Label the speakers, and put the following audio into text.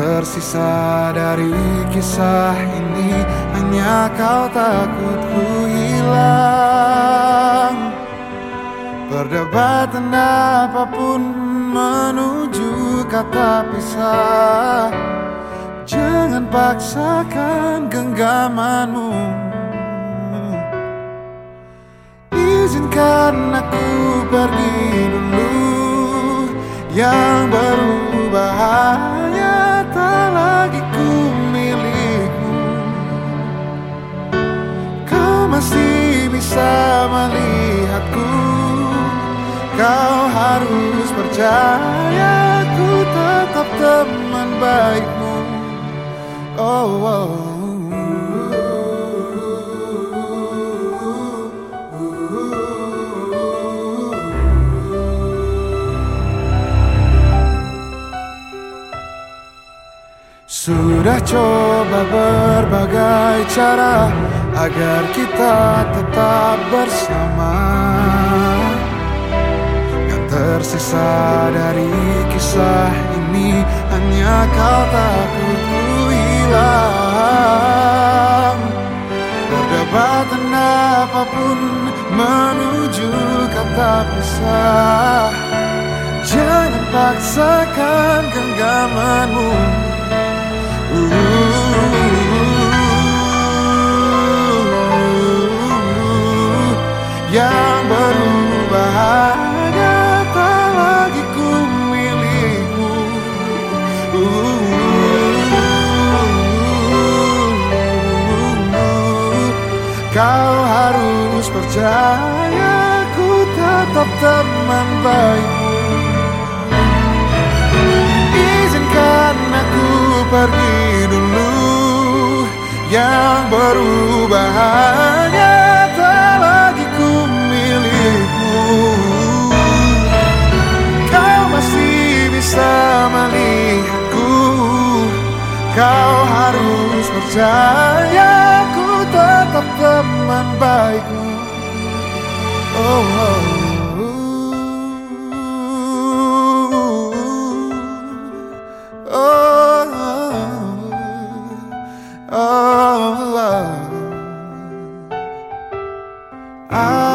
Speaker 1: tersisa dari kisah ini hanya kau takut ku hilang. Perdebatan apa pun menuju kata pisah. Jangan paksakan genggamanmu. Izinkan aku pergi dulu. Yang berubah harus percaya ku tetap teman baikmu Oh, oh. Sudah coba berbagai cara agar kita tetap bersama tersisa dari kisah ini hanya kau takut ku hilang Perdebatan apa pun menuju kata pisah Jangan paksakan genggamanmu berubah harus percaya ku tetap teman baikmu Izinkan aku pergi dulu Yang berubah hanya tak lagi ku milikmu Kau masih bisa melihatku Kau harus percaya tetap teman I